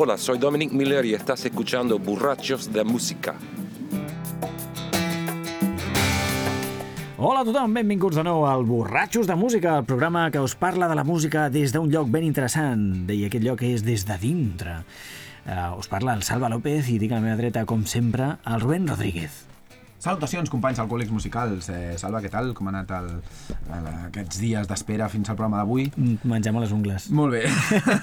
Hola, soy Dominic Miller y estás escuchando Borrachos de Música. Hola a tothom, benvinguts de nou al Borratxos de Música, el programa que us parla de la música des d'un lloc ben interessant, i aquest lloc és des de dintre. Uh, us parla el Salva López i dic a la meva dreta, com sempre, el Rubén Rodríguez. Salutacions, companys alcohòlics musicals. Eh, Salva, què tal? Com ha anat el, el, aquests dies d'espera fins al programa d'avui? Mm, Mengem les ungles. Molt bé.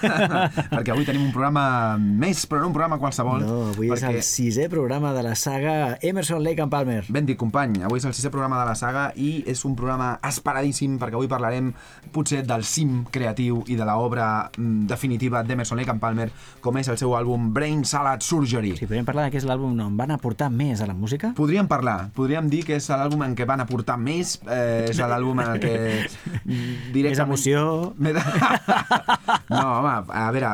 perquè avui tenim un programa més, però no un programa qualsevol. No, avui perquè... és el sisè programa de la saga Emerson, Lake and Palmer. Ben dit, company. Avui és el sisè programa de la saga i és un programa esperadíssim perquè avui parlarem potser del cim creatiu i de l'obra mm, definitiva d'Emerson Lake and Palmer, com és el seu àlbum Brain Salad Surgery. Sí, podríem parlar que és l'àlbum on van aportar més a la música? Podríem parlar parlar. Podríem dir que és l'àlbum en què van aportar més, eh, és l'àlbum en què directament... Més emoció... no, home, a veure,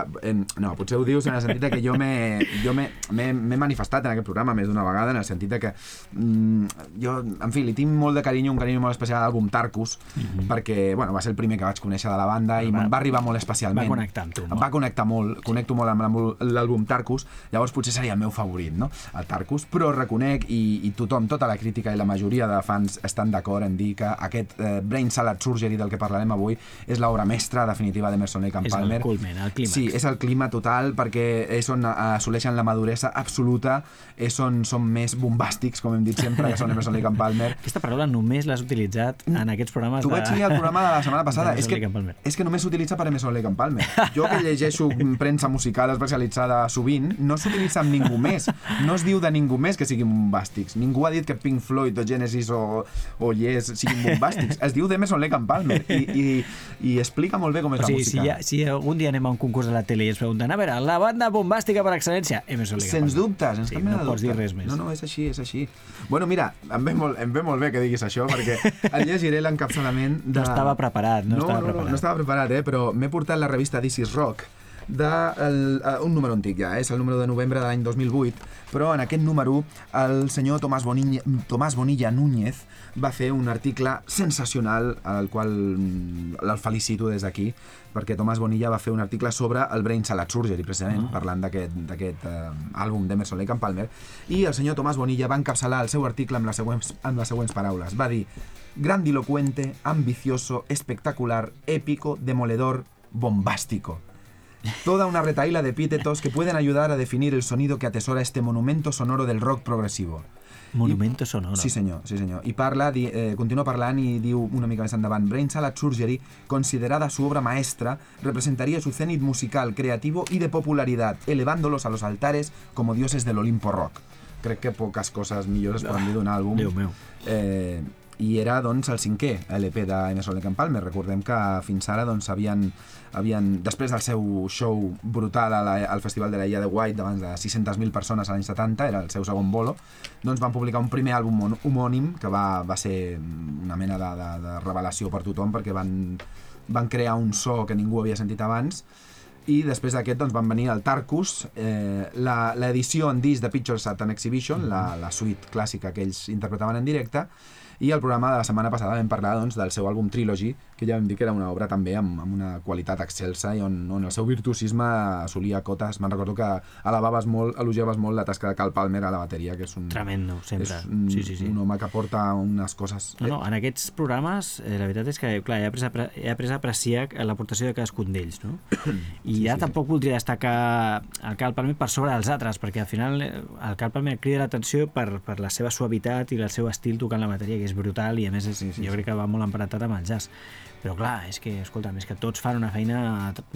no, potser ho dius en el sentit que jo m'he manifestat en aquest programa més d'una vegada, en el sentit que mm, jo, en fi, li tinc molt de carinyo, un carinyo molt especial a l'àlbum Tarkus, mm -hmm. perquè, bueno, va ser el primer que vaig conèixer de la banda i va, va arribar molt especialment. Va connectar amb tu, no? Va connectar molt, connecto molt amb l'àlbum Tarkus, llavors potser seria el meu favorit, no?, el Tarkus, però reconec i, i tothom amb tota la crítica i la majoria de fans estan d'acord en dir que aquest eh, Brain Salad Surgery del que parlarem avui és l'obra mestra definitiva d'Emerson Lake and Palmer. És el culmen, el clímax. Sí, és el clima total perquè és on assoleixen la maduresa absoluta, és on són més bombàstics, com hem dit sempre, que són Emerson Lake and Palmer. Aquesta paraula només l'has utilitzat en aquests programes T'ho de... vaig dir al programa de la setmana passada. és, que, és que només s'utilitza per Emerson Lake and Palmer. Jo que llegeixo premsa musical especialitzada sovint, no s'utilitza amb ningú més. No es diu de ningú més que siguin bombàstics. Ningú ha dit que Pink Floyd o Genesis o, o Yes siguin bombàstics. Es diu Demerson Lake and Palmer i, i, i explica molt bé com és o sigui, la música. Si, ha, si algun dia anem a un concurs de la tele i ens pregunten a veure, la banda bombàstica per excel·lència, Emerson Lake Sens dubte, sense sí, cap mena no de pots dir res més. No, no, és així, és així. Bueno, mira, em ve molt, em ve molt bé que diguis això, perquè et llegiré l'encapçalament de... No estava preparat, no, no estava no, preparat. No, no estava preparat, eh? però m'he portat la revista This is Rock, de el, uh, un número antic ja, eh? és el número de novembre de l'any 2008, però en aquest número el senyor Tomàs Bonilla, Tomàs Bonilla Núñez va fer un article sensacional al qual mm, el felicito des d'aquí, perquè Tomàs Bonilla va fer un article sobre el Brain Salad Surgery, precisament, uh -huh. parlant d'aquest uh, àlbum d'Emerson Lake and Palmer, i el senyor Tomàs Bonilla va encapçalar el seu article amb les següents, amb les següents paraules. Va dir, grandilocuente, ambicioso, espectacular, épico, demoledor, bombástico. Toda una retaíla de epítetos que pueden ayudar a definir el sonido que atesora este monumento sonoro del rock progresivo. Monumento sonoro. Sí senyor, sí senyor. I parla, di, eh, continua parlant i diu una mica més endavant Brain Salad Surgery, considerada su obra maestra, representaría su cenit musical, creativo y de popularidad, elevándolos a los altares como dioses del Olimpo rock. Crec que poques coses millors es poden dir d'un àlbum. Déu meu. Eh, i era doncs el cinquè LP d'Emerson Lake and Palmer. Recordem que fins ara doncs havien, havien després del seu show brutal la, al Festival de la Illa de White davant de 600.000 persones a l'any 70, era el seu segon bolo, doncs van publicar un primer àlbum homònim que va, va ser una mena de, de, de revelació per tothom perquè van, van crear un so que ningú havia sentit abans. I després d'aquest doncs, van venir el Tarkus, eh, l'edició en disc de Pictures at an Exhibition, la, la suite clàssica que ells interpretaven en directe, i el programa de la setmana passada vam parlar doncs, del seu àlbum Trilogy, que ja vam dir que era una obra també amb, amb una qualitat excelsa i on, on el seu virtuosisme assolia cotes. Me'n recordo que alabaves molt, elogiaves molt la tasca de Cal Palmer a la bateria, que és un... Tremendo, sempre. És un, sí, sí, sí. un home que porta unes coses... No, no, en aquests programes, eh, la veritat és que, clar, he après, a, he après a apreciar l'aportació de cadascun d'ells, no? I sí, ja sí, tampoc sí. voldria destacar el Cal Palmer per sobre dels altres, perquè al final eh, el Cal Palmer crida l'atenció per, per la seva suavitat i el seu estil tocant la bateria, que és brutal i a més és, sí, sí, jo crec que va molt emparentat amb el jazz però clar, és que, escolta, és que tots fan una feina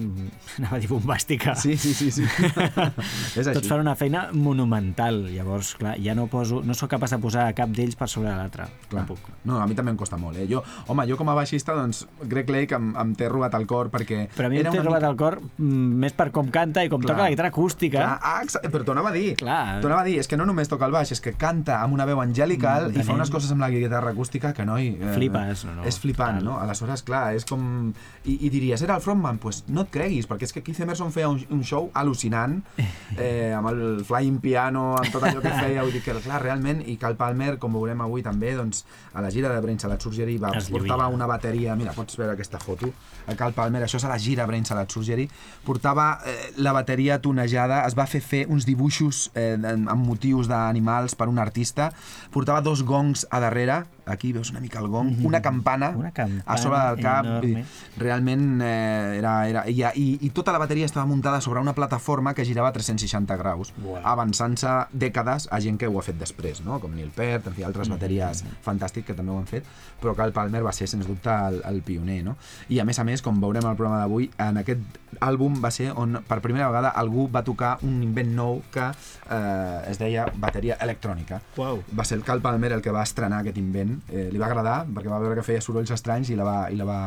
anava a dir bombàstica sí, sí, sí, sí. és així. tots fan una feina monumental llavors, clar, ja no poso no sóc capaç de posar cap d'ells per sobre l'altre no puc. no, a mi també em costa molt eh? jo, home, jo com a baixista, doncs Greg Lake em, em té robat el cor perquè però a mi em té robat mica... el cor mm, més per com canta i com clar. toca la guitarra acústica clar, ah, però t'ho anava a dir clar. t'ho anava a dir, és que no només toca el baix és que canta amb una veu angelical mm, i fa unes coses amb la guitarra acústica que noi... Eh, flipes, no, no? és flipant, no? aleshores, clar clar, és com... I, i diries, era el frontman? Doncs pues no et creguis, perquè és que Keith Emerson feia un, un show al·lucinant, eh, amb el flying piano, amb tot allò que feia, vull dir que, clar, realment, i Cal Palmer, com veurem avui també, doncs, a la gira de Brain Salad Surgery va, Es portava una bateria, mira, pots veure aquesta foto, el Cal Palmer, això és a la gira Brain Salad Surgery, portava eh, la bateria tonejada, es va fer fer uns dibuixos eh, amb motius d'animals per un artista, portava dos gongs a darrere, aquí veus una mica el gong, una campana, Una campana a sobre del cap, enorme. realment eh, era, era i, i, i tota la bateria estava muntada sobre una plataforma que girava a 360 graus, Uau. avançant-se dècades a gent que ho ha fet després, no? com Neil Peart, en fi, altres bateries fantàstic que també ho han fet, però Cal Palmer va ser, sens dubte, el, el pioner. No? I a més a més, com veurem al programa d'avui, en aquest àlbum va ser on per primera vegada algú va tocar un invent nou que eh, es deia bateria electrònica. Uau. Va ser el Cal Palmer el que va estrenar aquest invent. Eh, li va agradar perquè va veure que feia sorolls estranys i la va, i la va,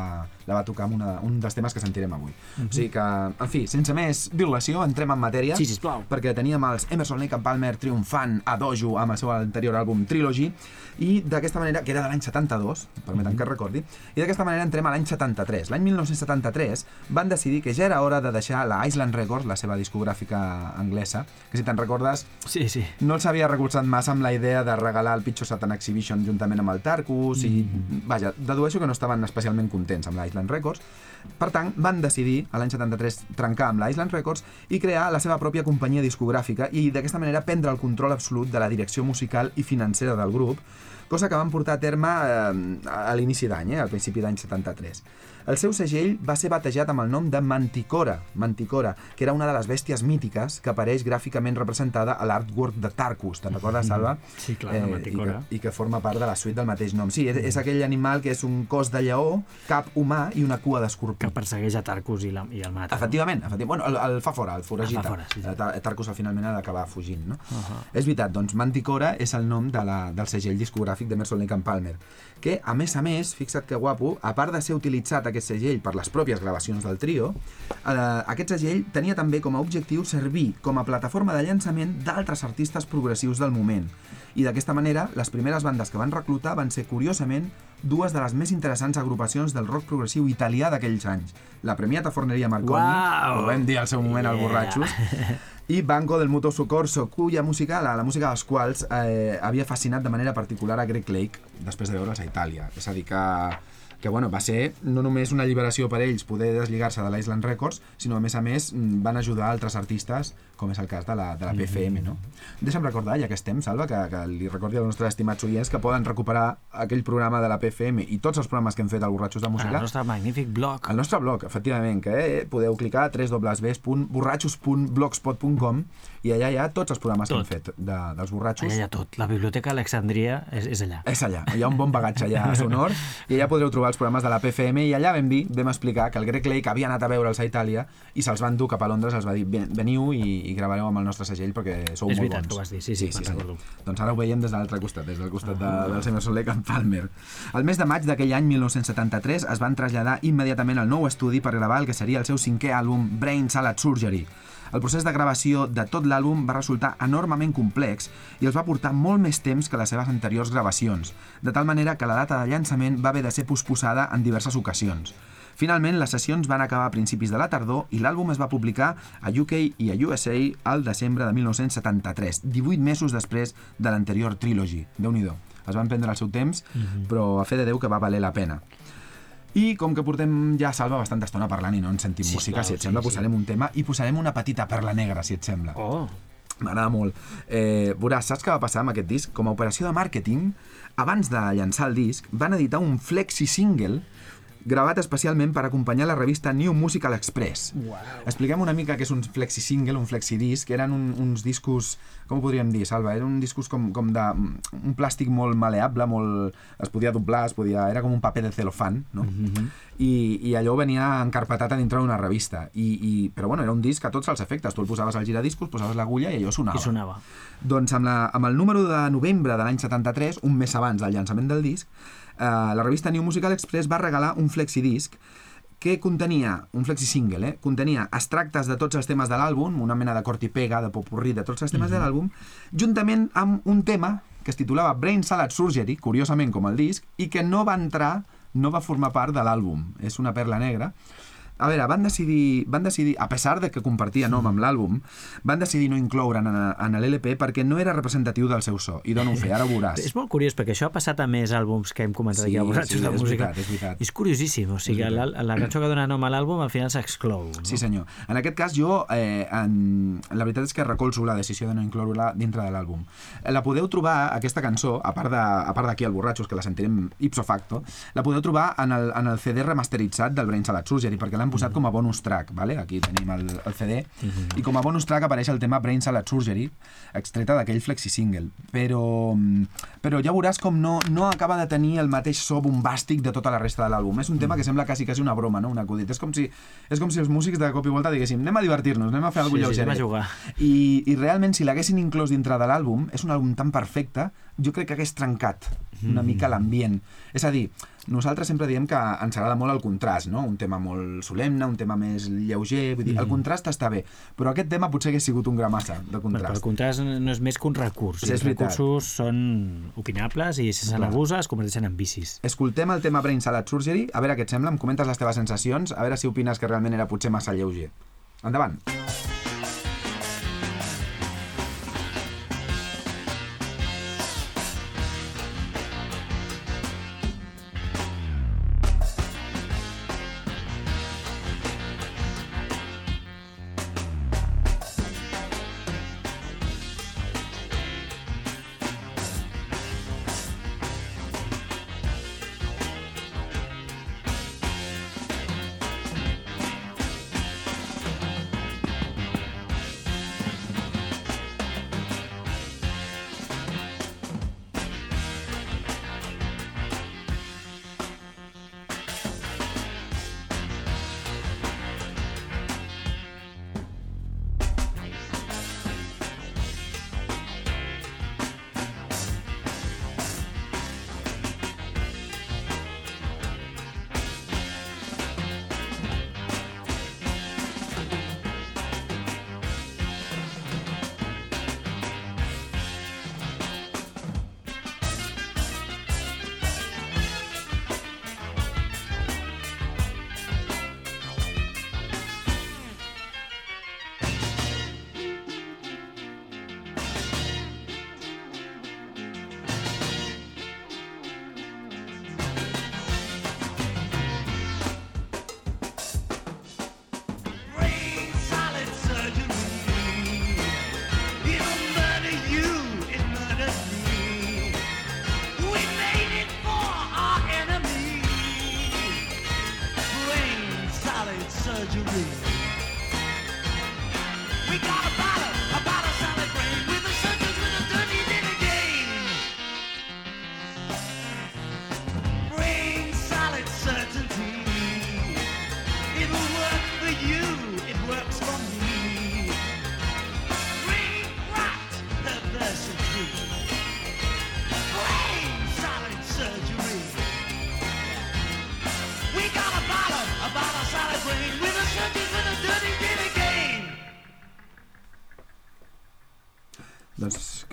la va tocar amb una, un dels temes que sentirem avui. O sigui que, en fi, sense més dilació, entrem en matèria Sí, sisplau. perquè teníem els Emerson Lake and Palmer triomfant a Dojo amb el seu anterior àlbum Trilogy i d'aquesta manera, que era de l'any 72 permetem que recordi, i d'aquesta manera entrem a l'any 73. L'any 1973 van decidir que ja era hora de deixar la Island Records, la seva discogràfica anglesa, que si te'n recordes Sí, sí. no els havia recolzat massa amb la idea de regalar el Pitcho Satan Exhibition juntament amb el Tarkus i, vaja, dedueixo que no estaven especialment contents amb l'Island Records. Per tant, van decidir, a l'any 73, trencar amb l'Island Records i crear la seva pròpia companyia discogràfica i d'aquesta manera prendre el control absolut de la direcció musical i financera del grup, cosa que van portar a terme eh, a l'inici d'any, eh, al principi d'any 73. El seu segell va ser batejat amb el nom de Manticora, Manticora, que era una de les bèsties mítiques que apareix gràficament representada a l'artwork de Tarkus. Te'n recordes, Salva? Sí, clar, la Manticora. I que, I que forma part de la suite del mateix nom. Sí, és, és aquell animal que és un cos de lleó, cap humà i una cua d'escorpí. Que persegueix a Tarkus i, la, i el mata. Efectivament, efectivament. Bueno, el, el fa fora, el foragita. El fa fora, sí, sí. Eh, Tar- Tarkus al finalment ha d'acabar fugint, no? Uh -huh. És veritat, doncs Manticora és el nom de la, del segell discogràfic d'Emerson Lake and Palmer, que, a més a més, fixa't que guapo, a part de ser utilitzat aquest segell per les pròpies gravacions del trio, eh, aquest segell tenia també com a objectiu servir com a plataforma de llançament d'altres artistes progressius del moment. I d'aquesta manera, les primeres bandes que van reclutar van ser, curiosament, dues de les més interessants agrupacions del rock progressiu italià d'aquells anys. La premiata Forneria Marconi, Uau! ho vam dir al seu moment al Yeah. Borratxos, i Banco del Mutuo Soccorso, cuya música, la, la música dels quals eh, havia fascinat de manera particular a Greg Lake després de veure'ls a Itàlia. És a dir, que, que bueno, va ser no només una alliberació per ells poder deslligar-se de l'Island Records, sinó a més a més mm, van ajudar altres artistes, com és el cas de la, de la PFM, no? Deixa'm recordar, ja que estem, Salva, que, que li recordi als nostres estimats oients que poden recuperar aquell programa de la PFM i tots els programes que hem fet al Borratxos de El Música nostre magnífic blog. al nostre blog, efectivament, que eh, podeu clicar a www.borratxos.blogspot.com i allà hi ha tots els programes Tot. que hem fet de, dels borratxos. Allà hi ha tot. La Biblioteca Alexandria és, és allà. És allà, hi ha un bon bagatge allà sonor i allà podreu trobar els programes de la PFM i allà vam dir, vam explicar que el Greg Lake havia anat a veure'ls a Itàlia i se'ls van dur cap a Londres, els va dir "Ven- veniu i, i gravareu amb el nostre segell perquè sou És molt veritat bons. que ho vas dir, sí, sí, me'n senyor. recordo. Doncs ara ho veiem des de l'altre costat, des del costat de, del Emerson Lake and Palmer. El mes de maig d'aquell any 1973 es van traslladar immediatament al nou estudi per gravar el que seria el seu cinquè àlbum Brain Salad Surgery. El procés de gravació de tot l'àlbum va resultar enormement complex i els va portar molt més temps que les seves anteriors gravacions, de tal manera que la data de llançament va haver de ser posposada en diverses ocasions. Finalment, les sessions van acabar a principis de la tardor i l'àlbum es va publicar a UK i a USA al desembre de 1973, 18 mesos després de l'anterior trilogy. déu nhi Es van prendre el seu temps, però a fe de Déu que va valer la pena. I com que portem ja, Salva, bastanta estona parlant i no ens sentim Sisplau, música, si et sí, sembla, sí. posarem un tema i posarem una petita perla negra, si et sembla. Oh, M'agrada molt. Eh, veuràs, saps què va passar amb aquest disc? Com a operació de màrqueting, abans de llançar el disc, van editar un flexi-single gravat especialment per acompanyar la revista New Musical Express. Uau. Expliquem una mica què és un flexi-single, un flexi-disc. Eren un, uns discos, com ho podríem dir, Salva? Eren un discos com, com de... un plàstic molt maleable, molt... es podia doblar, es podia... era com un paper de celofan, no? Mm. -hmm. I, I allò venia encarpetat a dintre d'una revista. I, i, però bueno, era un disc a tots els efectes. Tu el posaves al giradiscos, posaves l'agulla i allò sonava. i sonava. Doncs amb, la, amb el número de novembre de l'any 73, un mes abans del llançament del disc, eh, la revista New Musical Express va regalar un flexidisc que contenia, un flexi single, eh? contenia extractes de tots els temes de l'àlbum, una mena de cort i pega, de popurrí de tots els temes mm -hmm. de l'àlbum, juntament amb un tema que es titulava Brain Salad Surgery, curiosament com el disc, i que no va entrar no va formar part de l'àlbum. És una perla negra. A veure, van decidir, van decidir, a pesar de que compartia nom amb l'àlbum, van decidir no incloure'n en, en l'LP perquè no era representatiu del seu so. I dono fe, ara ho veuràs. És molt curiós, perquè això ha passat a més àlbums que hem comentat Sí, aquí a Borratxos sí, de és Música. veritat, és veritat. És curiosíssim, o sigui, la, la cançó que dona nom a l'àlbum al final s'exclou. No? Sí, senyor. En aquest cas, jo, eh, en... la veritat és que recolzo la decisió de no incloure-la dintre de l'àlbum. Eh, La podeu trobar, aquesta cançó, a part de- a part d'aquí al Borratxos, que la sentirem ipso facto, la podeu trobar en el, en el CD remasteritzat del Brain Salad Surgery, perquè l'han posat com a bonus track, vale? aquí tenim el, el CD, i com a bonus track apareix el tema Brain Salad Surgery, extreta d'aquell flexi single. Però, però ja veuràs com no, no acaba de tenir el mateix so bombàstic de tota la resta de l'àlbum. És un tema que sembla quasi, quasi una broma, no? un acudit. És com si, és com si els músics de cop i volta diguéssim anem a divertir-nos, anem a fer Sí, alguna sí, cosa anem a jugar. I, I realment, si l'haguessin inclòs dintre de l'àlbum, és un àlbum tan perfecte, jo crec que hagués trencat una mica l'ambient. És a dir, nosaltres sempre diem que ens agrada molt el contrast, no? Un tema molt solemne, un tema més lleuger, vull dir, el contrast està bé, però aquest tema potser hagués sigut un gramassa de Però el contrast. contrast no és més que un recurs. Sí, els recursos són opinables i si se n'abusa es converteixen en vicis. Escoltem el tema Brain Salad Surgery, a veure què et sembla, em comentes les teves sensacions, a veure si opines que realment era potser massa lleuger. Endavant. Brain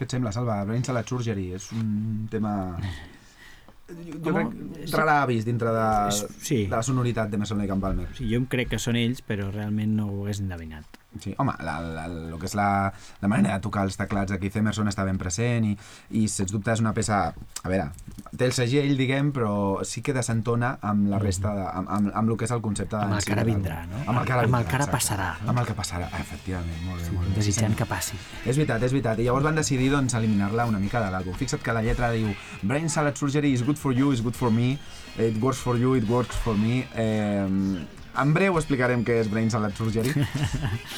et sembla, Salva? Brain Salad Surgery és un tema... Jo Com- crec rara avis dintre de, És- sí. de la sonoritat de Mason Lake and Palmer. Sigui, jo em crec que són ells, però realment no ho hagués endevinat. Sí, home, la, la, el que és la, la manera de tocar els teclats de Keith Emerson està ben present i, i sens dubte és una peça... A veure, té el segell, diguem, però sí que desentona amb la resta, de, amb, amb, amb el que és el concepte... Amb el que ara vindrà, no? Amb el que ara, Amb el vindrà, que ara passarà, no? Amb el que passarà, efectivament, molt bé, molt bé. Desitjant Sí, que passi. És veritat, és veritat. I llavors van decidir doncs, eliminar-la una mica de l'àlbum. Fixa't que la lletra diu Brain salad surgery is good for you, is good for me, it works for you, it works for me. Eh, en breu explicarem què és Brain Salad Surgery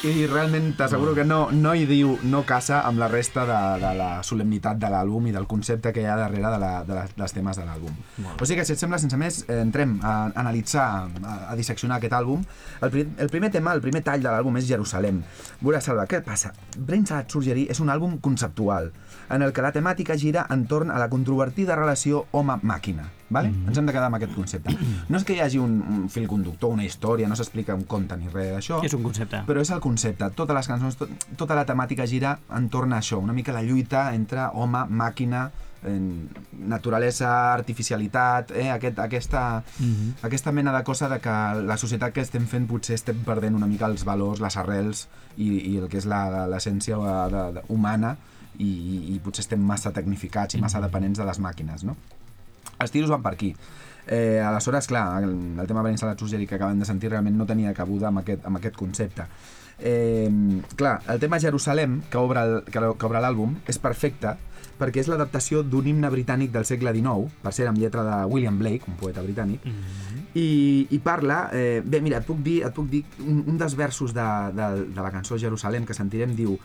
i realment t'asseguro que no, no hi diu, no casa amb la resta de, de la solemnitat de l'àlbum i del concepte que hi ha darrere de, la, de la, dels temes de l'àlbum. O sigui que, si et sembla, sense més, entrem a, analitzar, a, a disseccionar aquest àlbum. El, pri, el primer tema, el primer tall de l'àlbum és Jerusalem. Veuràs, Salva, què passa? Brain Salad Surgery és un àlbum conceptual en el que la temàtica gira entorn a la controvertida relació home-màquina. Vale? Mm -hmm. Ens hem de quedar amb aquest concepte. No és que hi hagi un, un fil conductor, una història, no s'explica un conte ni res d'això. És un concepte. Però és el concepte. Totes les cançons, tot, tota la temàtica gira entorn a això. Una mica la lluita entre home, màquina, en naturalesa, artificialitat, eh? Aquest, aquesta, mm -hmm. aquesta mena de cosa de que la societat que estem fent potser estem perdent una mica els valors, les arrels i, i el que és la- l'essència de- humana i, i, i potser estem massa tecnificats i massa dependents de les màquines, no? Els tiros van per aquí. Eh, aleshores, clar, el, el tema València Sugeri que acabem de sentir realment no tenia cabuda amb aquest, amb aquest concepte. Eh, clar, el tema Jerusalem, que obre el- que, que obre l'àlbum, és perfecte perquè és l'adaptació d'un himne britànic del segle XIX, per ser amb lletra de William Blake, un poeta britànic, i, i parla... Eh, bé, mira, et puc dir, et puc dir un, un dels versos de, de, de la cançó Jerusalem que sentirem diu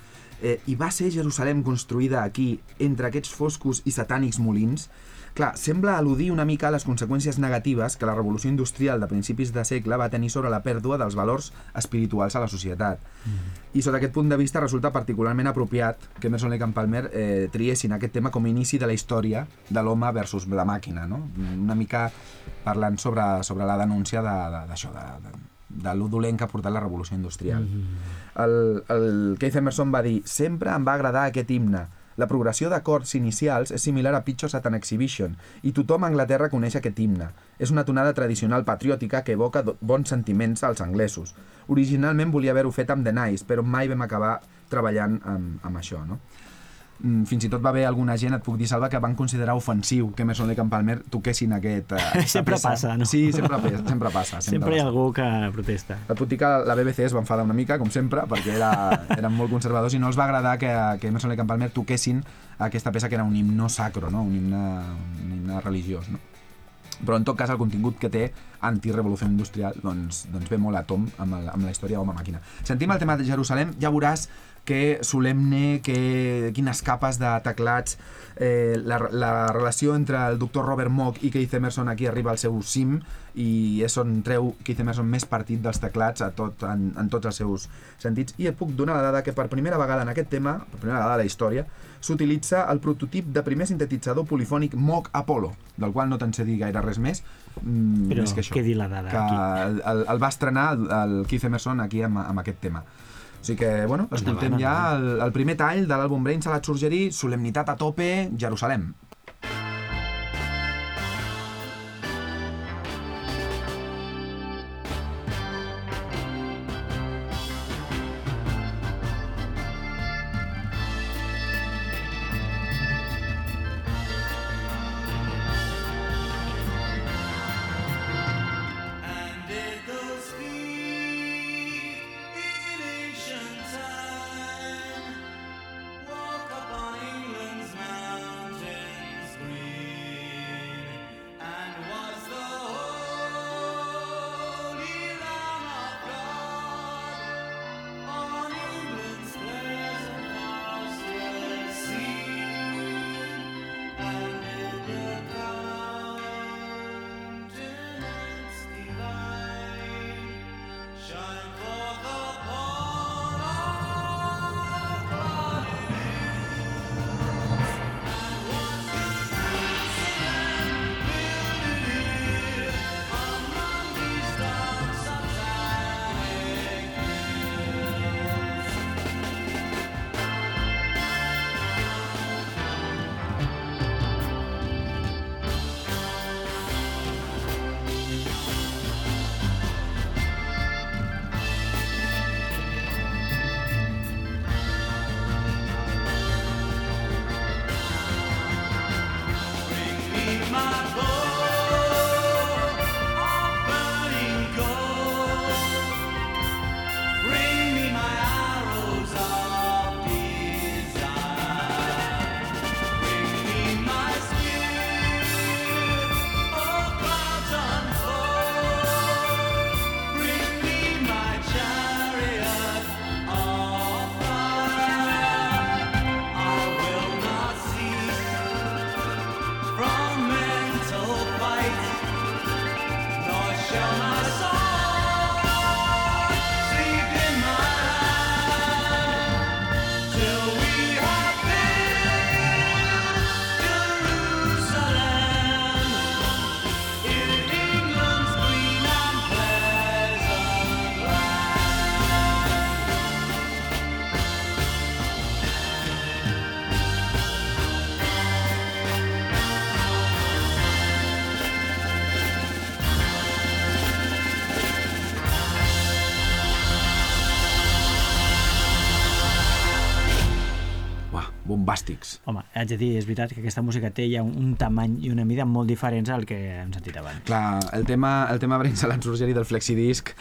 eh, i va ser Jerusalem construïda aquí, entre aquests foscos i satànics molins? Clar, sembla al·ludir una mica a les conseqüències negatives que la revolució industrial de principis de segle va tenir sobre la pèrdua dels valors espirituals a la societat. I sota aquest punt de vista resulta particularment apropiat que Emerson Lake and Palmer eh, triessin aquest tema com a inici de la història de l'home versus la màquina, no? Una mica parlant sobre, sobre la denúncia de- de- d'això, de, de, de lo dolent que ha portat la revolució industrial. El, el Keith Emerson va dir sempre em va agradar aquest himne. La progressió d'acords inicials és similar a Pictures at an Exhibition i tothom a Anglaterra coneix aquest himne. És una tonada tradicional patriòtica que evoca bons sentiments als anglesos. Originalment volia haver-ho fet amb The Nice, però mai vam acabar treballant amb, amb això, no? Mm, Fins i tot va haver alguna gent, et puc dir, Salva, que van considerar ofensiu que Emerson Lake and Palmer toquessin aquest... eh, Sempre peça. passa, no? Sí, sempre, sempre passa. Sempre, Sempre hi ha algú que protesta. Et puc dir que la BBC es va enfadar una mica, com sempre, perquè era, eren molt conservadors i no els va agradar que, que Emerson Lake and Palmer toquessin aquesta peça que era un himno sacro, no? un, himne, un himne religiós. No? Però en tot cas el contingut que té antirevolució industrial doncs, doncs ve molt a tom amb, el, amb la història home-màquina. Sentim el tema de Jerusalem, ja veuràs que solemne, que quines capes de teclats, eh, la, la relació entre el doctor Robert Mock i Keith Emerson aquí arriba al seu cim i és on treu Keith Emerson més partit dels teclats a tot, en, en tots els seus sentits. I et puc donar la dada que per primera vegada en aquest tema, per primera vegada a la història, s'utilitza el prototip de primer sintetitzador polifònic Moog Apollo, del qual no te'n sé dir gaire res més, mm, Però més que això. què dir la dada que aquí? el, el, el va estrenar el, el Keith Emerson aquí amb, amb aquest tema. O sigui que, bueno, escoltem ja el, el primer tall de l'àlbum Brain Salad Surgery, Solemnitat a tope, Jerusalem. Bombàstics. Home, haig de dir, és veritat que aquesta música té ja un, un tamany i una mida molt diferents al que hem sentit abans. Clar, el tema, el tema Brain Salad Surgery del flexidisc,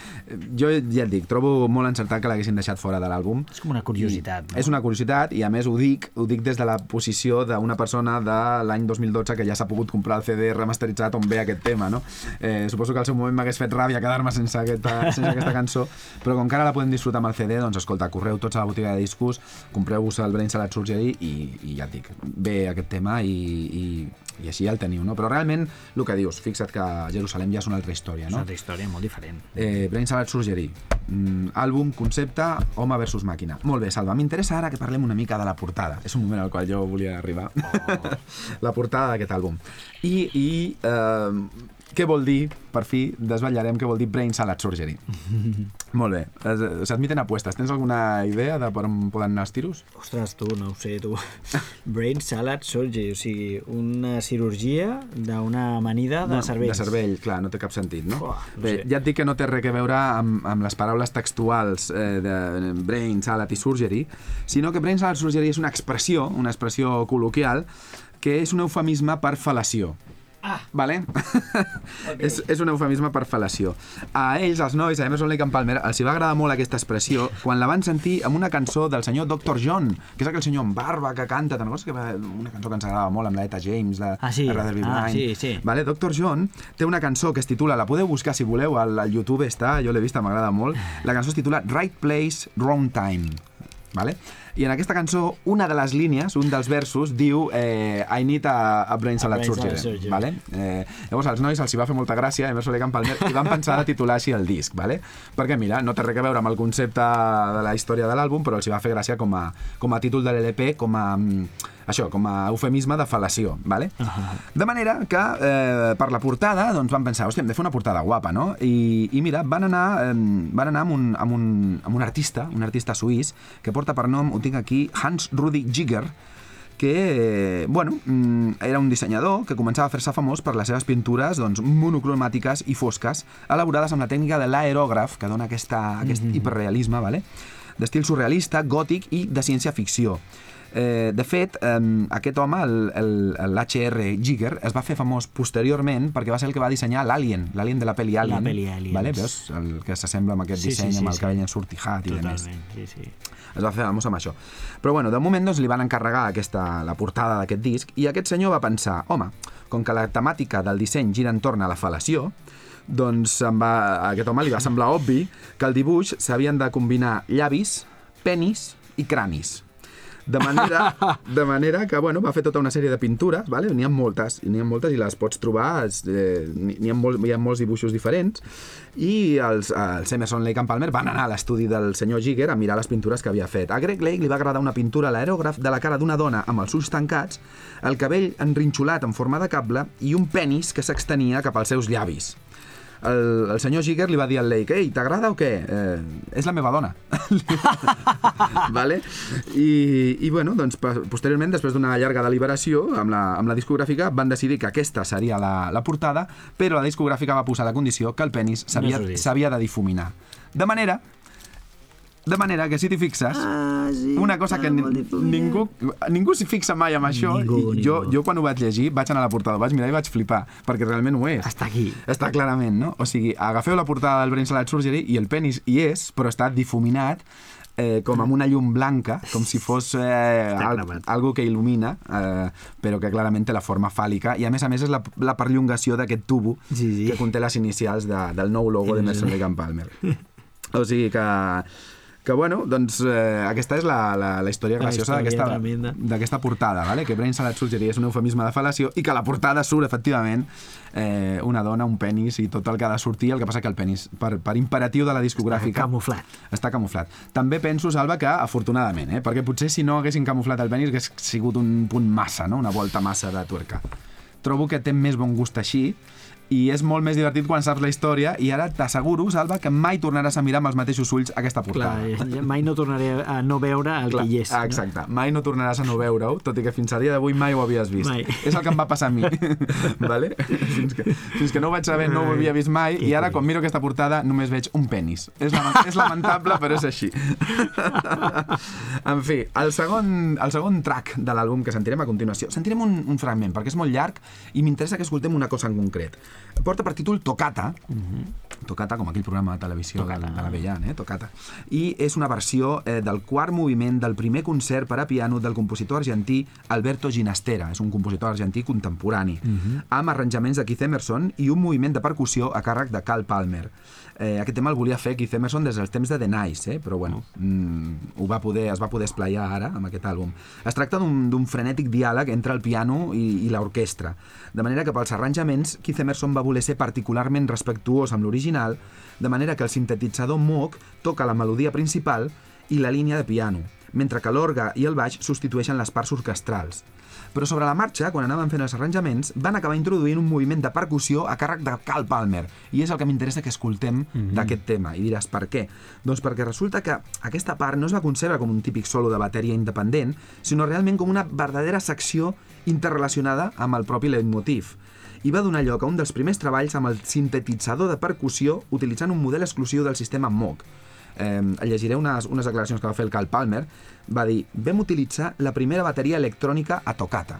jo ja et dic, trobo molt encertat que l'haguessin deixat fora de l'àlbum. És com una curiositat, no? És una curiositat i a més ho dic, ho dic des de la posició d'una persona de l'any 2012 que ja s'ha pogut comprar el CD remasteritzat on ve aquest tema, no? Eh, suposo que al seu moment m'hagués fet ràbia quedar-me sense, aquesta, sense aquesta cançó, però com que ara la podem disfrutar amb el CD, doncs escolta, correu tots a la botiga de discos, compreu-vos el Brain Salad Surgery i, i ja et dic, ve aquest tema i, i, i així ja el teniu, no? Però realment, el que dius, fixa't que Jerusalem ja és una altra història, És una no? altra història molt diferent. Eh, Brain Salad Surgery, mm, àlbum, concepte, home versus màquina. Molt bé, Salva, m'interessa ara que parlem una mica de la portada. És un moment al qual jo volia arribar. Oh. la portada d'aquest àlbum. I, i eh, què vol dir, per fi, desvetllarem què vol dir Brain Salad Surgery. Molt bé, s'admiten apuestes. Tens alguna idea de per on poden anar els tiros? Ostres, tu, no ho sé, tu. Brain salad surgery, o sigui, una cirurgia d'una amanida de cervells. De cervell, clar, no té cap sentit, no? Uah, no Bé, sé. ja et dic que no té res a veure amb, amb les paraules textuals eh, de brain, salad i surgery, sinó que brain, salad, surgery és una expressió, una expressió col·loquial, que és un eufemisme per fal·lació. Ah. Vale? Okay. és, és un eufemisme per fal·lació. A ells, als nois, a Emerson Lake and Palmer, els hi va agradar molt aquesta expressió quan la van sentir amb una cançó del senyor Dr. John, que és aquell senyor amb barba que canta, te'n recordes que va, una cançó que ens agradava molt amb la Eta James, de Ah, sí? de Rather Be Ah, Blind. sí, sí. Vale, Dr. John té una cançó que es titula, la podeu buscar si voleu, al, al YouTube està, jo l'he vista, m'agrada molt. La cançó es titula Right Place, Wrong Time. Vale? I en aquesta cançó, una de les línies, un dels versos, diu eh, I need a, a brain salad surgery. surgery. Vale? Eh, llavors, als nois els hi va fer molta gràcia, Emerson Lake and Palmer, i van pensar de titular així el disc. Vale? Perquè, mira, no té res a veure amb el concepte de la història de l'àlbum, però els hi va fer gràcia com a, com a títol de l'LP, com a... mm, això, com a eufemisme de fal·lació, vale? De manera que eh, per la portada doncs van pensar, hòstia, hem de fer una portada guapa, no? I, i mira, van anar, eh, van anar amb, un, amb, un, amb un artista, un artista suís, que porta per nom, ho tinc aquí, Hans Rudi Giger, que, bueno, mm, era un dissenyador que començava a fer-se famós per les seves pintures doncs, monocromàtiques i fosques, elaborades amb la tècnica de l'aerògraf, que dona aquesta, aquest hiperrealisme, vale? d'estil surrealista, gòtic i de ciència-ficció. Eh, de fet, eh, aquest home, l'H.R. Giger, es va fer famós posteriorment perquè va ser el que va dissenyar l'Alien, l'Alien de la pel·li Alien. pel·li Aliens. Vale? Veus? El que s'assembla amb aquest Sí, sí, disseny, sí, amb el sí. cabell ensortijat i demés Totalment, sí, sí. es va fer famós amb això. Però bueno, de moment doncs, li van encarregar aquesta, la portada d'aquest disc i aquest senyor va pensar, home, com que la temàtica del disseny gira entorn a la fal·lació, doncs em va, a aquest home li va semblar obvi que el dibuix s'havien de combinar llavis, penis i cranis. De manera, de manera que bueno, va fer tota una sèrie de pintures, vale? n'hi ha moltes, n'hi ha moltes i les pots trobar, eh, n'hi ha, molt, hi ha molts dibuixos diferents, i els, els Emerson Lake and Palmer van anar a l'estudi del senyor Giger a mirar les pintures que havia fet. A Greg Lake li va agradar una pintura a l'aerògraf de la cara d'una dona amb els ulls tancats, el cabell enrinxolat en forma de cable i un penis que s'extenia cap als seus llavis. El, el senyor Giger li va dir al Lake, ei, t'agrada o què? Eh, és la meva dona. vale? I, I, bueno, doncs, posteriorment, després d'una llarga deliberació amb la, amb la discogràfica, van decidir que aquesta seria la, la portada, però la discogràfica va posar la condició que el penis s'havia No de difuminar. De manera de manera que si t'hi fixes, Ah, sí, una cosa que ni, ningú, ningú s'hi fixa mai amb això, Ningú, i jo, ningú. jo quan ho vaig llegir vaig anar a la portada, vaig mirar i vaig flipar, perquè realment ho és. Està aquí. Està clarament, no? O sigui, agafeu la portada del Brain Salad Surgery i el penis hi és, però està difuminat eh, com amb una llum blanca, com si fos eh, al, algo que il·lumina, eh, però que clarament té la forma fàl·lica, i a més a més és la, la perllongació d'aquest tubo Sí, sí. que conté les inicials de, del nou logo de Merson Lake and Palmer. O sigui que que bueno, doncs eh, aquesta és la, la, la història graciosa d'aquesta portada, vale? que Brain Salad Surgery és un eufemisme de fal·lació i que la portada surt, efectivament, eh, una dona, un penis i tot el que ha de sortir, el que passa que el penis, per, per imperatiu de la discogràfica... Camuflat. Està camuflat. També penso, Salva, que afortunadament, eh? perquè potser si no haguessin camuflat el penis hagués sigut un punt massa, no? una volta massa de tuerca. Trobo que té més bon gust així i és molt més divertit quan saps la història i ara t'asseguro, Salva, que mai tornaràs a mirar amb els mateixos ulls aquesta Clar, portada. ja- mai no tornaré a no veure el Clar, que hi és. exacte. Mai no tornaràs a no veure-ho, tot i que fins a dia d'avui mai ho havies vist. Mai. És el que em va passar a mi. vale? fins, que, fins que no ho vaig saber no ho havia vist mai i ara quan miro aquesta portada només veig un penis. És, lament, és lamentable, però és així. en fi, el segon, el segon track de l'àlbum que sentirem a continuació, sentirem un, un fragment perquè és molt llarg i m'interessa que escoltem una cosa en concret. Porta per títol Tocata, Tocata, com aquell programa de televisió de, de la Bellan, eh? Tocata. I és una versió eh, del quart moviment del primer concert per a piano del compositor argentí Alberto Ginastera. És un compositor argentí contemporani, amb arranjaments de Keith Emerson i un moviment de percussió a càrrec de Cal Palmer. Eh, aquest tema el volia fer Keith Emerson des dels temps de The Nice, eh? però bueno, mm, ho va poder, es va poder esplayar ara amb aquest àlbum. Es tracta d'un frenètic diàleg entre el piano i, i l'orquestra, de manera que pels arranjaments Keith Emerson va voler ser particularment respectuós amb l'original, de manera que el sintetitzador Moog toca la melodia principal i la línia de piano, mentre que l'orgue i el baix substitueixen les parts orquestrals. Però sobre la marxa, quan anaven fent els arranjaments, van acabar introduint un moviment de percussió a càrrec de Cal Palmer. I és el que m'interessa que escoltem d'aquest tema. I diràs, per què? Doncs perquè resulta que aquesta part no es va concebre com un típic solo de bateria independent, sinó realment com una verdadera secció interrelacionada amb el propi leitmotiv i va donar lloc a un dels primers treballs amb el sintetitzador de percussió utilitzant un model exclusiu del sistema Moog. Eh, llegiré unes, unes declaracions que va fer el Cal Palmer. Va dir, vam utilitzar la primera bateria electrònica a tocata.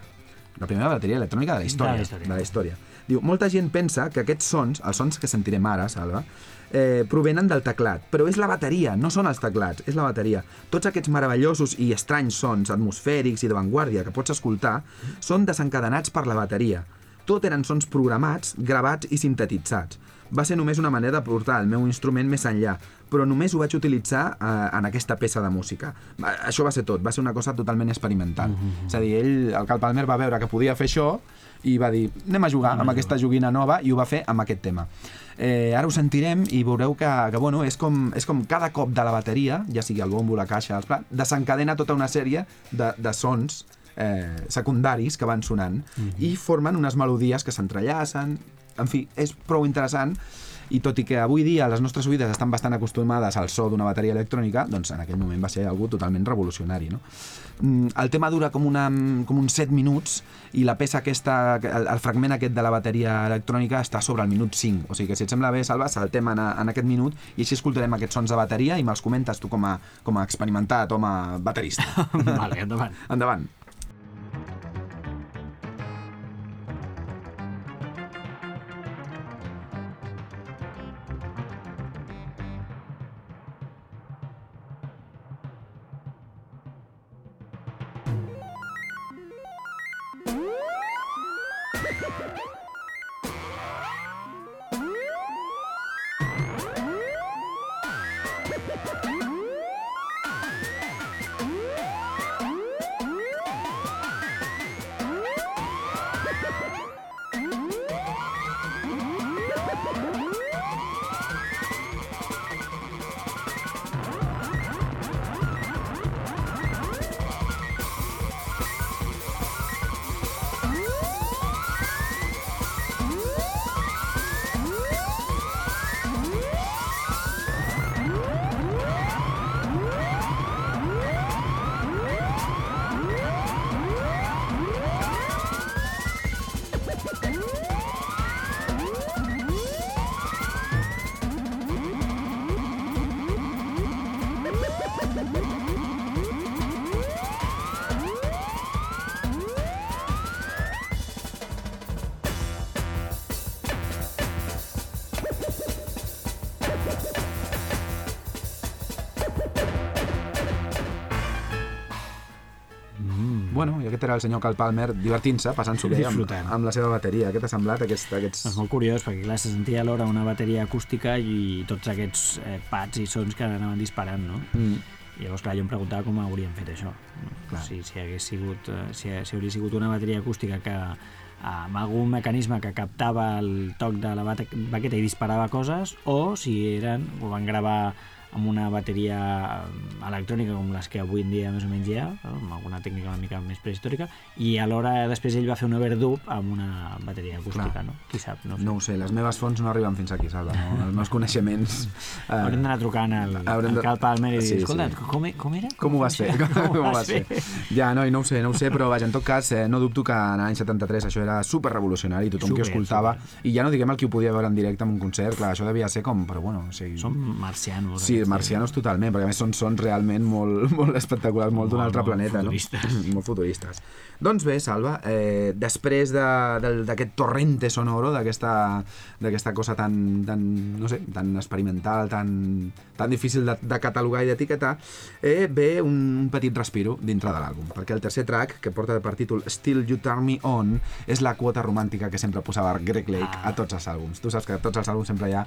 La primera bateria electrònica de la història. De la història. De la història. Diu, molta gent pensa que aquests sons, els sons que sentirem ara, Salva, eh, provenen del teclat, però és la bateria, no són els teclats, és la bateria. Tots aquests meravellosos i estranys sons atmosfèrics i d'avantguàrdia que pots escoltar són desencadenats per la bateria. Tot eren sons programats, gravats i sintetitzats. Va ser només una manera de portar el meu instrument més enllà, però només ho vaig utilitzar eh, en aquesta peça de música. Això va ser tot, va ser una cosa totalment experimental. Mm -hmm. És a dir, ell, el Cal Palmer, va veure que podia fer això i va dir, anem a jugar amb aquesta joguina nova i ho va fer amb aquest tema. Eh, ara ho sentirem i veureu que, que bueno, és, com, és com cada cop de la bateria, ja sigui el bombo, la caixa, els plats, desencadena tota una sèrie de, de sons eh, secundaris que van sonant i formen unes melodies que s'entrellacen en fi, és prou interessant i tot i que avui dia les nostres oïdes estan bastant acostumades al so d'una bateria electrònica, doncs en aquell moment va ser algo totalment revolucionari, no? Mm, El tema dura com, una, com uns 7 minuts i la peça aquesta, el, el fragment aquest de la bateria electrònica està sobre el minut 5. O sigui que si et sembla bé, Salva, saltem en, en aquest minut i així escoltarem aquests sons de bateria i me'ls comentes tu com a, com a experimentat home baterista. vale, endavant. Endavant. Aquest era el senyor Cal Palmer divertint-se, passant-s'ho bé amb, amb la seva bateria. Què t'ha semblat, aquest, aquests... És molt curiós, perquè clar, se sentia alhora una bateria acústica i tots aquests eh, pads i sons que anaven disparant, no? Mm. I llavors, clar, jo em preguntava com haurien fet això. No? Clar. Si, si, hagués sigut, eh, si, si hauria sigut una bateria acústica que amb algun mecanisme que captava el toc de la baqueta i disparava coses, o si eren, ho van gravar amb una bateria electrònica com les que avui en dia més o menys hi ha, no? amb alguna tècnica una mica més prehistòrica, i alhora després ell va fer un overdub amb una bateria acústica, Clar. no? Qui sap, no ho sé. No ho sé, les meves fonts no arriben fins aquí, Salva. No? Els meus coneixements... Eh, Haurem d'anar trucant al, Haurem al de- Cal Palmer i dir, Sí, escolta, sí. com, com era? Com ho vas fer? Com, ho vas fer? Ja, no, i no ho sé, no ho sé, però vaja, en tot cas, eh, no dubto que en l'any 73 això era super revolucionari, tothom que ho Super, escoltava, i ja no diguem el que ho podia veure en directe en un concert, clar, això devia ser com, però bueno, o sigui... Som marcianos. Sí, aquests, marcianos totalment, perquè a més són sons realment molt, molt espectaculars, molt d'un altre molt planeta, futuristes. no? molt futuristes. Doncs bé, Salva, eh, després de- del- d'aquest torrente sonoro, d'aquesta cosa tan, tan, no sé, tan experimental, tan, tan difícil de, de catalogar i d'etiquetar, eh, ve un, petit respiro dintre de l'àlbum, perquè el tercer track, que porta per títol Still You Turn Me On, és la quota romàntica que sempre posava Greg Lake a tots els àlbums. Tu saps que a tots els àlbums sempre hi ha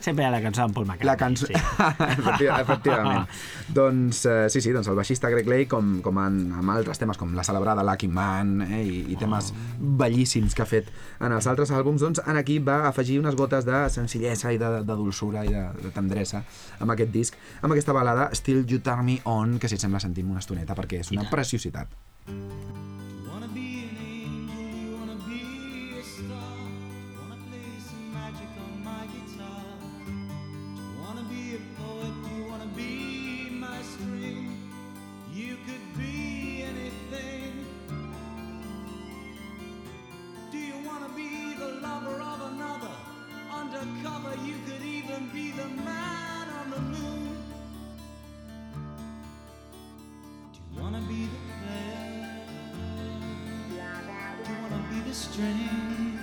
Sempre hi ha la cançó d'en Paul McCartney. la cançó... Sí. Efecti- Efectivament. doncs, eh, sí, sí, doncs el baixista Greg Lake, com, com en, amb altres temes com la celebrada Lucky Man eh, i, i temes bellíssims que ha fet en els altres àlbums, doncs en aquí va afegir unes gotes de senzillesa i de, de dulçura i de, de tendresa amb aquest disc, amb aquesta balada Still You Turn Me On, que si et sembla sentim una estoneta perquè és una preciositat. Be be the? You wanna be the string?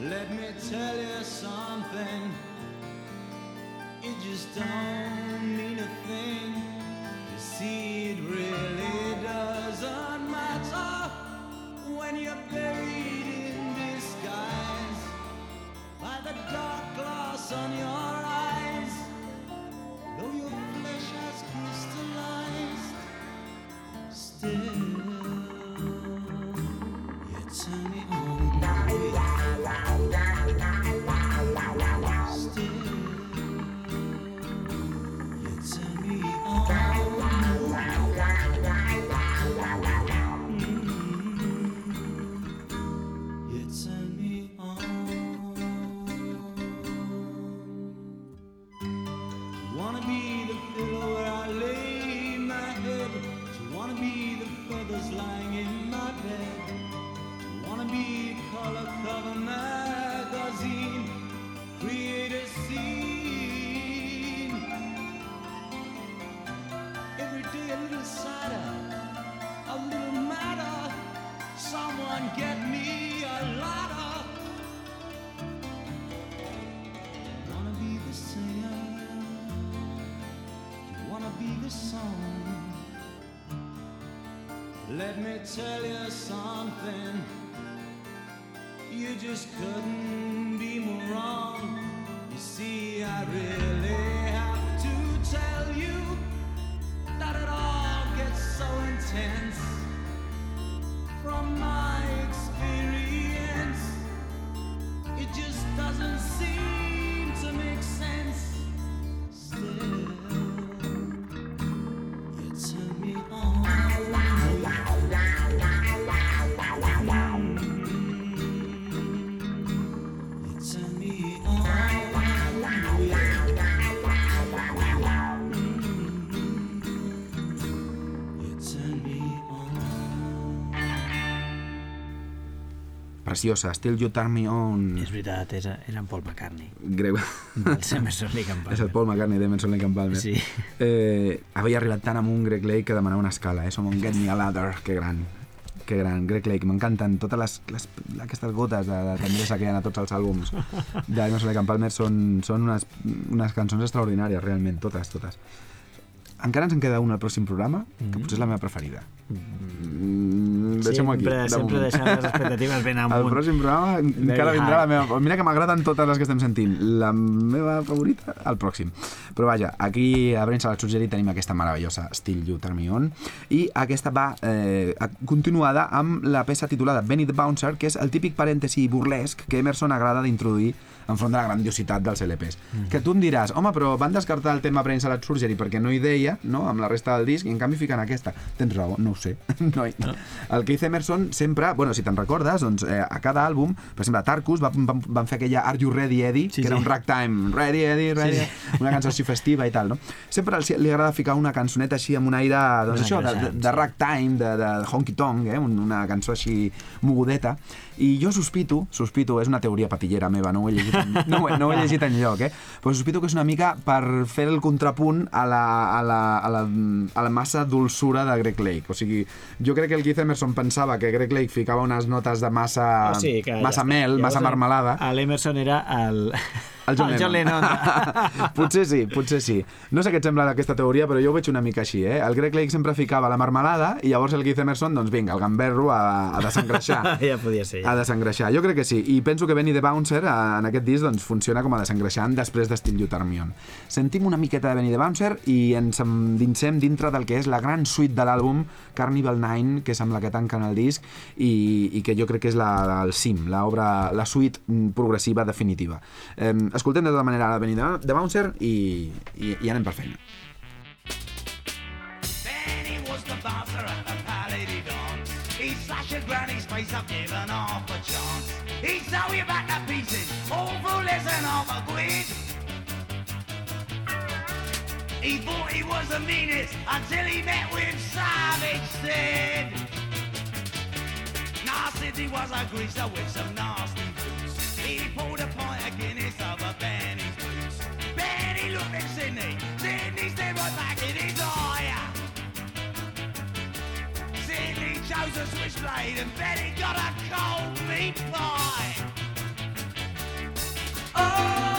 Let me tell you something. It just don't mean a thing. You see, it really doesn't matter when you're buried in disguise by the dark glass on your eyes. Though your flesh has crystallized, still you turn Preciosa, Still You Turn Me On. És veritat, és, era en Paul McCartney. Greu. El Emerson Lake and És el Paul McCartney d'Emerson Lake and Palmer. Sí. Eh, havia arribat tant amb un Greg Lake que demanava una escala, eh? Som un Get Me a Ladder, que gran. Que gran, Greg Lake, m'encanten totes les, les, aquestes gotes de, de tendresa que hi ha a tots els àlbums d'Emerson Lake and Palmer són, són unes, unes cançons extraordinàries, realment, totes, totes. Encara ens en queda una al pròxim programa, que potser és la meva preferida. Mm, deixem-ho aquí. Sempre, de sempre moment. deixant les expectatives ben El amunt. pròxim programa encara Very vindrà la high. meva... Mira que m'agraden totes les que estem sentint. La meva favorita, el pròxim. Però vaja, aquí a Brain Salad Surgery tenim aquesta meravellosa Still You Turn Me On i aquesta va eh, continuada amb la peça titulada Benny the Bouncer, que és el típic parèntesi burlesc que Emerson agrada d'introduir enfront de la grandiositat dels LPs. Mm. Que tu em diràs, home, però van descartar el tema Brain Salad Surgery perquè no hi deia, no?, amb la resta del disc, i en canvi fiquen aquesta. Tens raó, no ho sé. no, no. El Keith Emerson sempre, bueno, si te'n recordes, doncs eh, a cada àlbum, per exemple, a Tarkus van, van, van fer aquella Are You Ready, Eddie? Sí, que era sí. un ragtime, Ready, Eddie, Ready, Sí, una cançó així festiva i tal, no? Sempre els- li agrada ficar una cançoneta així amb un aire, doncs Ben això, de, de, de ragtime, de, de honky tonk, eh? Un- una cançó així mogudeta, i jo sospito, sospito, és una teoria patillera meva, no ho he llegit, no, ho no ho he llegit enlloc, eh? però sospito que és una mica per fer el contrapunt a la, a la, a la, a la massa dulçura de Greg Lake. O sigui, jo crec que el Keith Emerson pensava que Greg Lake ficava unes notes de massa, O sigui que ja massa està. mel, massa Llavors, marmelada. L'Emerson era el... El John, el John Lennon. potser sí, potser sí. No sé què et sembla d'aquesta teoria, però jo ho veig una mica així, eh? El Greg Lake sempre ficava la marmelada i llavors el Keith Emerson, doncs vinga, el gamberro a, a desengreixar. ja podia ser. A desengreixar. Jo crec que sí. I penso que Benny the Bouncer en aquest disc doncs, funciona com a desengreixant després d'Estil You Turn Me On. Sentim una miqueta de Benny the Bouncer i ens endinsem dintre del que és la gran suite de l'àlbum Carnival 9, que és amb la que tanquen el disc i, i que jo crec que és la, el cim, la, obra, la suite progressiva definitiva. Eh, escoltem de tota manera la Benny the the Bouncer i, i, i anem per feina. You back to pieces, all. He thought he was the meanest until he met with Savage Sid. Nah, Sid, he was a greaser with some nasty boots. He pulled a pint of Chose a switchblade and Benny got a cold meat pie. Oh,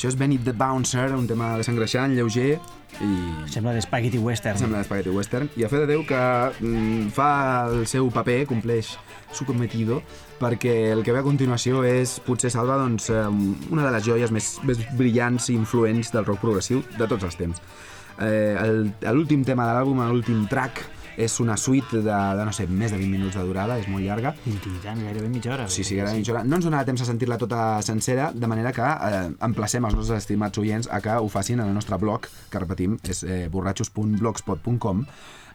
Això és Benny the Bouncer, un tema desengreixant, lleuger i Sembla de Spaghetti Western. sembla d'Spaghetti Western, i a fe de Déu que mm, fa el seu paper, compleix su cometido, perquè el que ve a continuació és, potser salva, doncs, eh, una de les joies més, més brillants i influents del rock progressiu de tots els temps. Eh, el- L'últim tema de l'àlbum, l'últim track, és una suite de, de, no sé, més de 20 minuts de durada, és molt llarga, 20 i tant, gairebé mitja hora. Sí, sí, que era mitja hora. No ens donarà temps a sentir-la tota sencera, de manera que eh, emplacem els nostres estimats oients a que ho facin en el nostre blog, que repetim, és eh, borratxos.blogspot.com.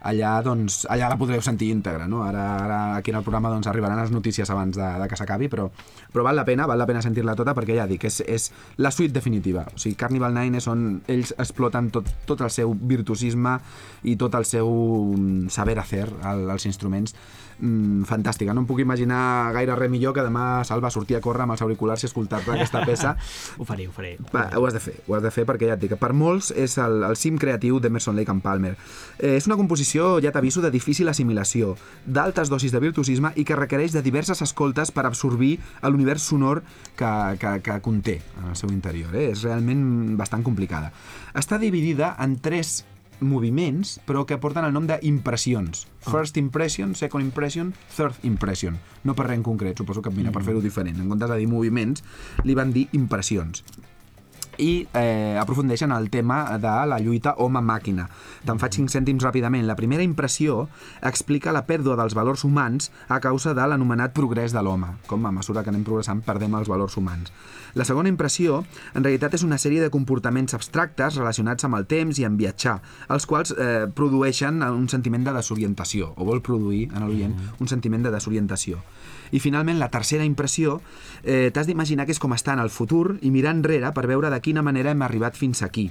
Allà, doncs, allà la podreu sentir íntegra, no? Ara, ara aquí en el programa doncs, arribaran les notícies abans de, de que s'acabi, però, però val la pena, val la pena sentir-la tota perquè ja dic, és, és la suite definitiva. O sigui, Carnival 9 és on ells exploten tot, tot el seu virtuosisme i tot el seu mm, saber hacer al, als instruments mm, fantàstica. No em puc imaginar gaire res millor que demà Salva sortir a córrer amb els auriculars i escoltar-te aquesta peça. Ho faré, ho faré. Va, ho has de fer, ho has de fer perquè ja et dic per molts és el, el cim creatiu d'Emerson Lake and Palmer. Eh, és una composició, ja t'aviso, de difícil assimilació, d'altes dosis de virtuosisme i que requereix de diverses escoltes per absorbir l'univers sonor que, que, que conté en el seu interior. Eh? És realment bastant complicada. Està dividida en tres moviments, però que porten el nom d'impressions. First impression, second impression, third impression. No per res en concret, suposo que mira, per fer-ho diferent. En comptes de dir moviments, li van dir impressions. I eh, aprofundeixen el tema de la lluita home-màquina. Te'n faig 5 cèntims ràpidament. La primera impressió explica la pèrdua dels valors humans a causa de l'anomenat progrés de l'home, com a mesura que anem progressant perdem els valors humans. La segona impressió, en realitat, és una sèrie de comportaments abstractes relacionats amb el temps i amb viatjar, els quals eh, produeixen un sentiment de desorientació, o vol produir en l'oient un sentiment de desorientació. I finalment, la tercera impressió, eh, t'has d'imaginar que és com estar en el futur i mirar enrere per veure de quina manera hem arribat fins aquí.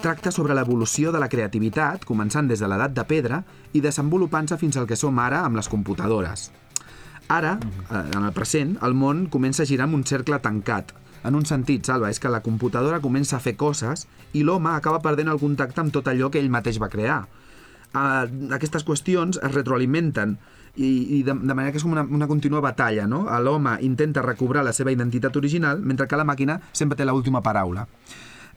Tracta sobre l'evolució de la creativitat, començant des de l'edat de pedra i desenvolupant-se fins al que som ara amb les computadores. Ara, eh, en el present, el món comença a girar en un cercle tancat. En un sentit, Salva, és que la computadora comença a fer coses i l'home acaba perdent el contacte amb tot allò que ell mateix va crear. Uh, aquestes qüestions es retroalimenten i, i de, de manera que és com una, una contínua batalla, no? L'home intenta recobrar la seva identitat original, mentre que la màquina sempre té l'última paraula.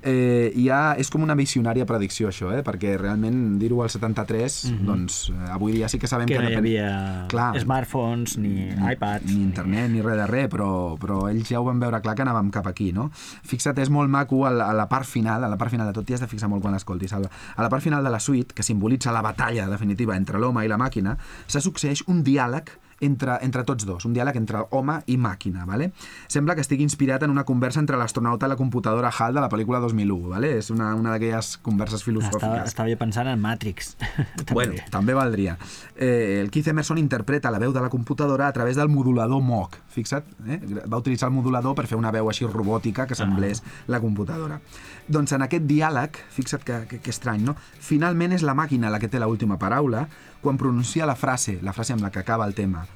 Eh, hi ha, és com una visionària predicció, això, eh? perquè realment dir-ho al 73, mm -hmm. doncs eh, avui dia sí que sabem que que... no hi havia Clar. smartphones ni, iPads. ni internet ni res de res, però, però ells ja ho van veure clar que anàvem cap aquí, no? Fixa't, és molt maco a la, a la part final, a la part final de tot, t'hi has de fixar molt quan l'escoltis, Alba. A la part final de la suite, que simbolitza la batalla definitiva entre l'home i la màquina, se succeeix un diàleg entre, entre tots dos, un diàleg entre home i màquina, ¿vale? Sembla que estigui inspirat en una conversa entre l'astronauta i la computadora HAL de la pel·lícula 2001, ¿vale? És una, una d'aquelles converses filosòfiques. Estava, estava jo pensant en Matrix. També. Bueno, també valdria. Eh, el Keith Emerson interpreta la veu de la computadora a través del modulador Moog. Fixa't, eh? va utilitzar el modulador per fer una veu així robòtica que semblés la computadora. Doncs en aquest diàleg, fixa't que, que, que estrany, no? Finalment és la màquina la que té l'última paraula quan pronuncia la frase, la frase amb la que acaba el tema.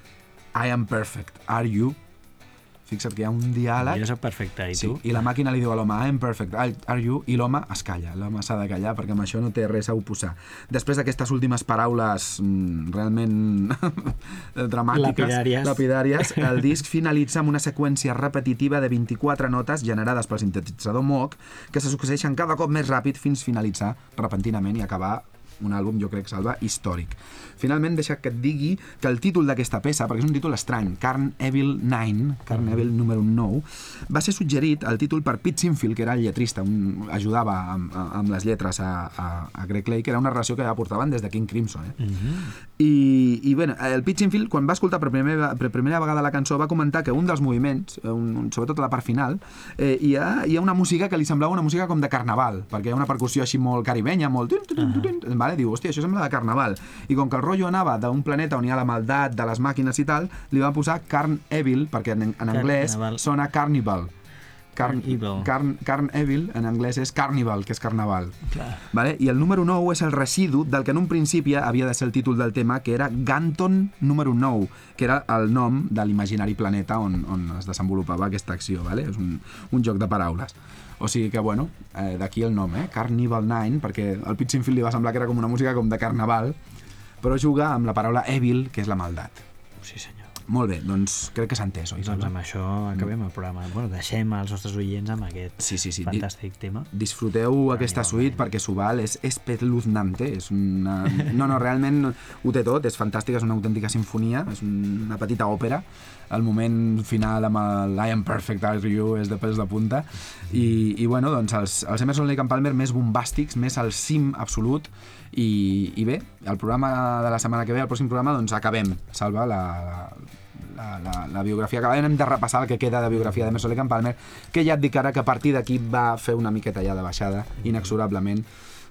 I am perfect, are you? Fixa't que hi ha un diàleg Jo soc perfecte, i Sí, tu? i la màquina li diu a l'home, I am perfect, are are you? I l'home es calla, l'home s'ha de callar perquè amb això no té res a oposar. Després d'aquestes últimes paraules mm, realment dramàtiques, Lapidàries. lapidàries, el disc finalitza amb una seqüència repetitiva de 24 notes generades pel sintetitzador Moog que se succeeixen cada cop més ràpid fins finalitzar repentinament i acabar un àlbum, jo crec, Salva, històric. Finalment, deixa que et digui que el títol d'aquesta peça, perquè és un títol estrany, Carn Evil 9, Carn Evil número 9, va ser suggerit el títol per Pete Sinfield, que era el lletrista, un, ajudava amb, amb les lletres a, a, a Greg Lake, que era una relació que ja portaven des de King Crimson. Eh? I, I bé, el Pete Sinfield, quan va escoltar per primera, per primera vegada la cançó, va comentar que un dels moviments, eh, un, un, sobretot a la part final, eh, hi, ha, hi ha una música que li semblava una música com de carnaval, perquè hi ha una percussió així molt caribenya, molt... Tun, tun, vale? Diu, hòstia, això sembla de carnaval. I com que el rotllo anava d'un planeta on hi ha la maldat de les màquines i tal, li van posar Carn Evil, perquè en, en anglès Carnaval. sona Carnival. Carn, Carn Evil. Carn, carn Evil, en anglès, és Carnival, que és carnaval. Clar. Vale? I el número 9 és el residu del que en un principi havia de ser el títol del tema, que era Ganton número 9, que era el nom de l'imaginari planeta on, on es desenvolupava aquesta acció. Vale? És un, un joc de paraules. O sigui que, bueno, eh, d'aquí el nom, eh? Carnival 9, perquè al Pete Sinfield li va semblar que era com una música com de carnaval, però juga amb la paraula evil, que és la maldat. Sí, senyor. Molt bé, doncs crec que s'ha entès, oi? Doncs amb això acabem el programa. Bueno, deixem als nostres oients amb aquest Sí, sí, sí. fantàstic tema. disfruteu aquesta suite perquè s'ho val, és espeluznante, és una... No, no, realment ho té tot, és fantàstic, és una autèntica sinfonia, és una petita òpera, el moment final amb el I am perfect, are you, és de pèls de punta, i, i bueno, doncs els, els Emerson Lake and Palmer més bombàstics, més al cim absolut, i, i bé, el programa de la setmana que ve, el pròxim programa, doncs acabem, Salva, la, la, la, la biografia. Acabem de repassar el que queda de biografia de Emerson Lake and Palmer, que ja et dic ara que a partir d'aquí va fer una miqueta ja de baixada, inexorablement,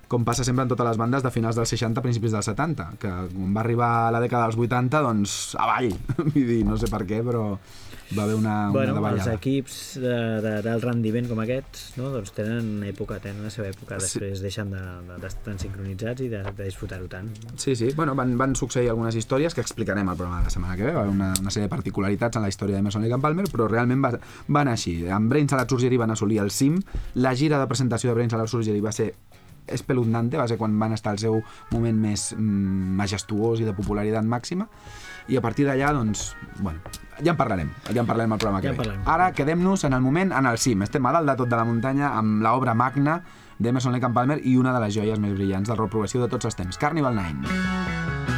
com passa sempre en totes les bandes de finals dels 60, principis dels 70, que quan va arribar a la dècada dels 80, doncs avall, vull dir, no sé per què, però va haver una, una Bueno, els davallada. equips de, de, del rendiment com aquests no? doncs tenen època, tenen la seva època, Sí. després deixen d'estar de, de, tan sincronitzats i de, de disfrutar-ho tant. Sí, sí, bueno, van, van succeir algunes històries que explicarem al programa de la setmana que ve, va haver una, una sèrie de particularitats en la història d'Emerson Lake Palmer, però realment va, va anar així. Amb Brain Salad Surgery van assolir el cim, la gira de presentació de Brain Salad Surgery va ser espeluznante, va ser quan van estar al seu moment més mm, majestuós i de popularitat màxima, i a partir d'allà, doncs, bueno, ja en parlarem, ja en parlarem al programa Ja que en ve. parlarem. Ara quedem-nos en el moment en el cim, estem a dalt de tot de la muntanya amb l'obra magna d'Emerson Lake Palmer i una de les joies més brillants del rock progressiu de tots els temps, Carnival 9.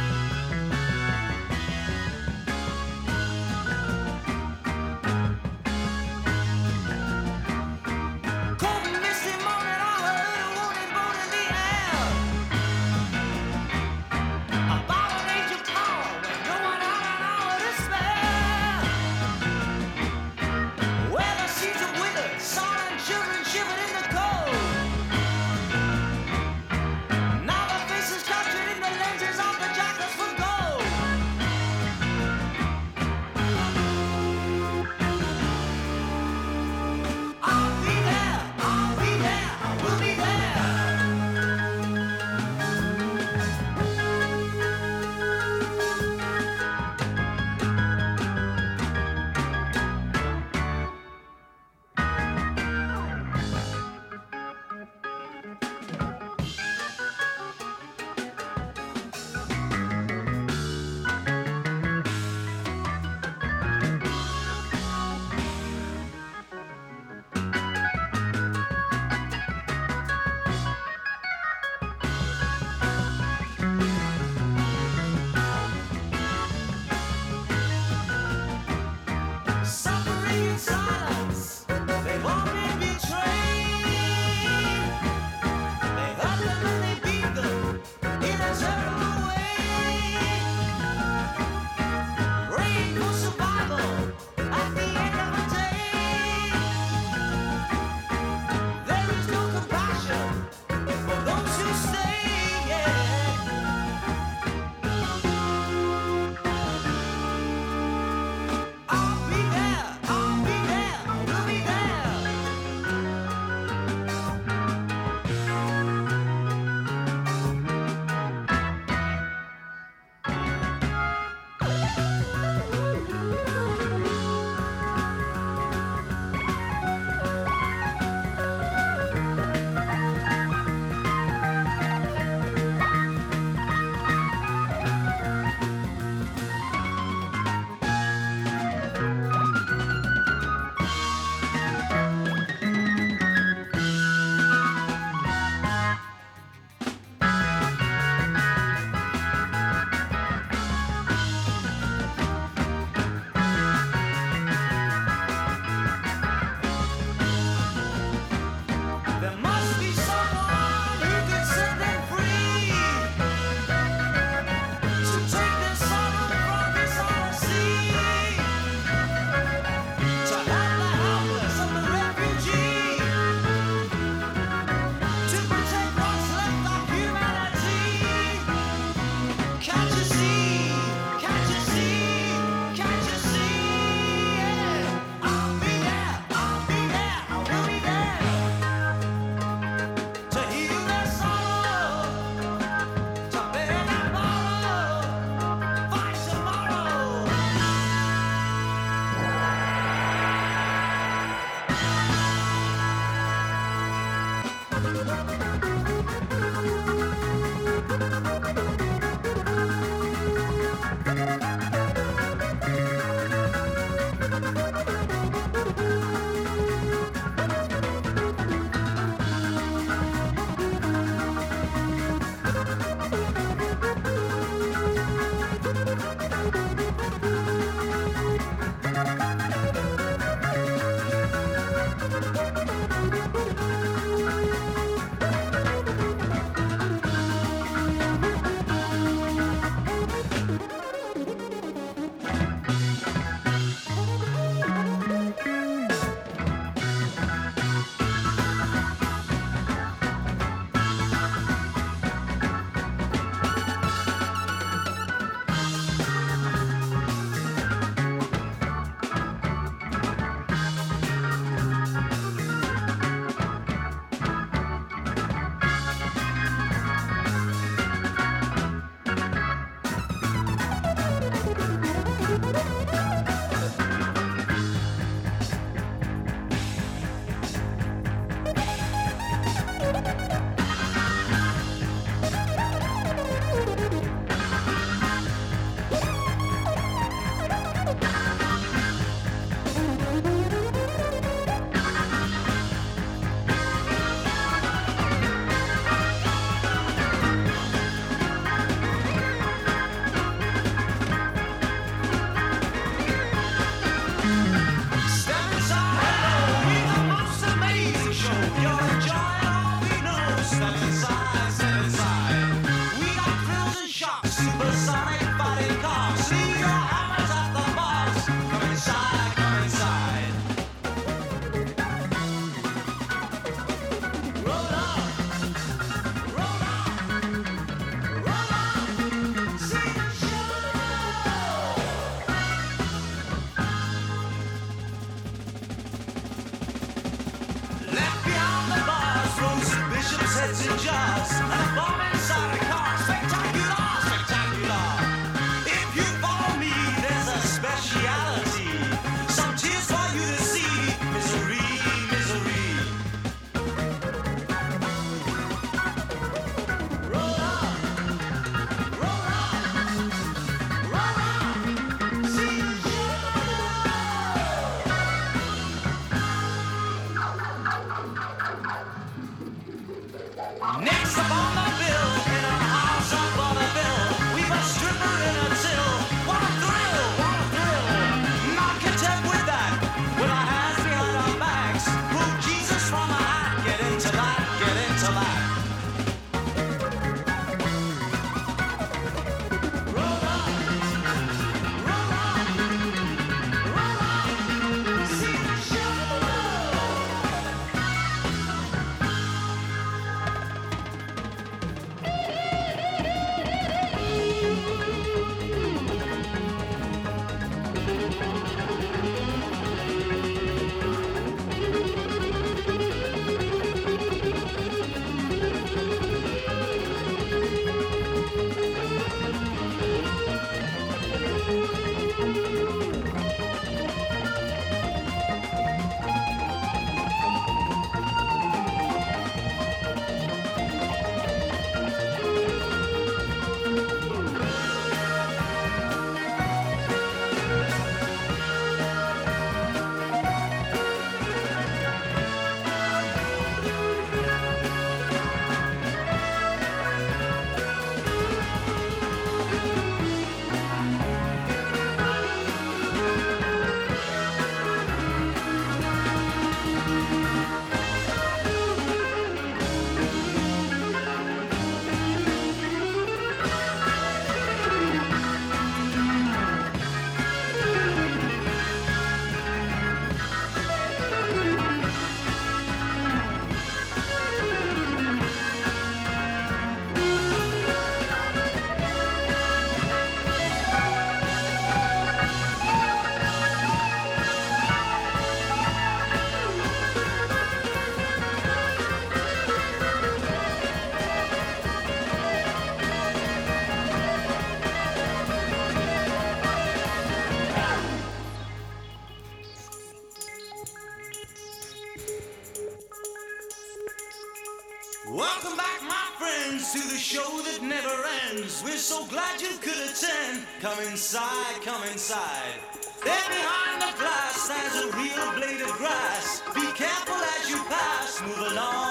inside, come inside. There behind the glass stands a real blade of grass. Be careful as you pass, move along.